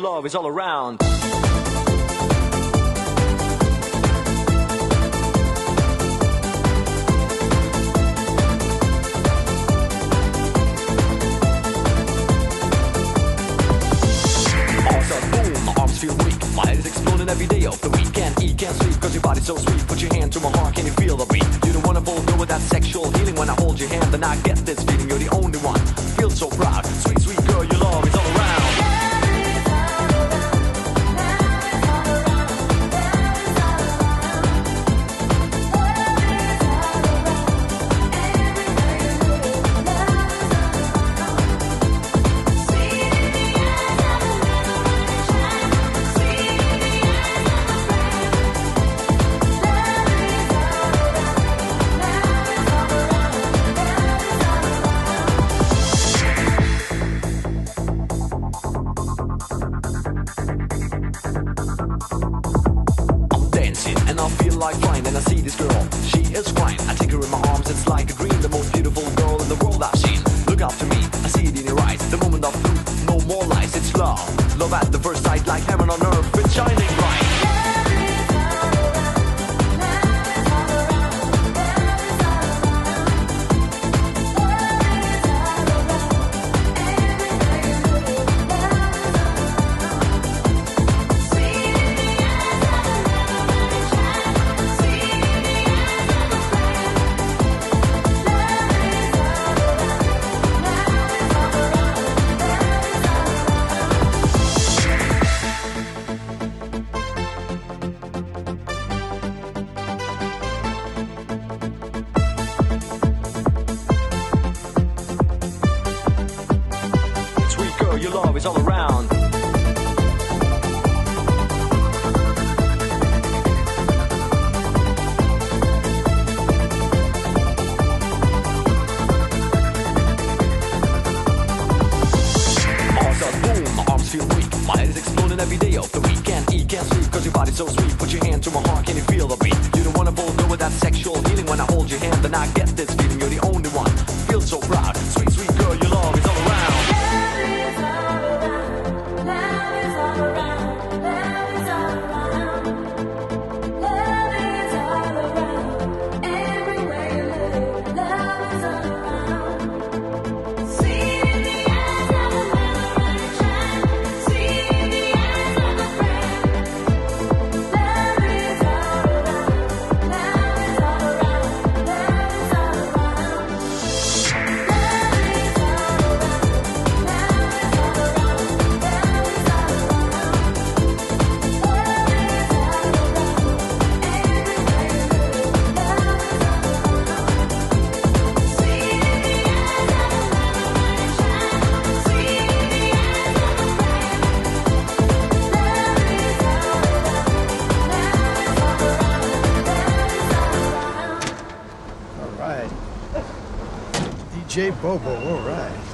love is all around. Feel weak. My head is exploding every day of the week. Can't eat, can't sleep, cause your body's so sweet. Put your hand to my heart, can you feel the beat? You're the wonderful girl with that sexual healing. When I hold your hand, then I get this feeling. Like flying and I see this girl. She is fine. I take her in my arms, it's like a dream. Love is all around. Feel weak. My head is exploding every day of the week. Can't eat, can't sleep, cause your body's so sweet. Put your hand to my heart, can you feel the beat? You're the wonderful girl with that sexual healing. When I hold your hand, then I get this feeling. You're the only one. Feel so proud. DJ Bobo, all right.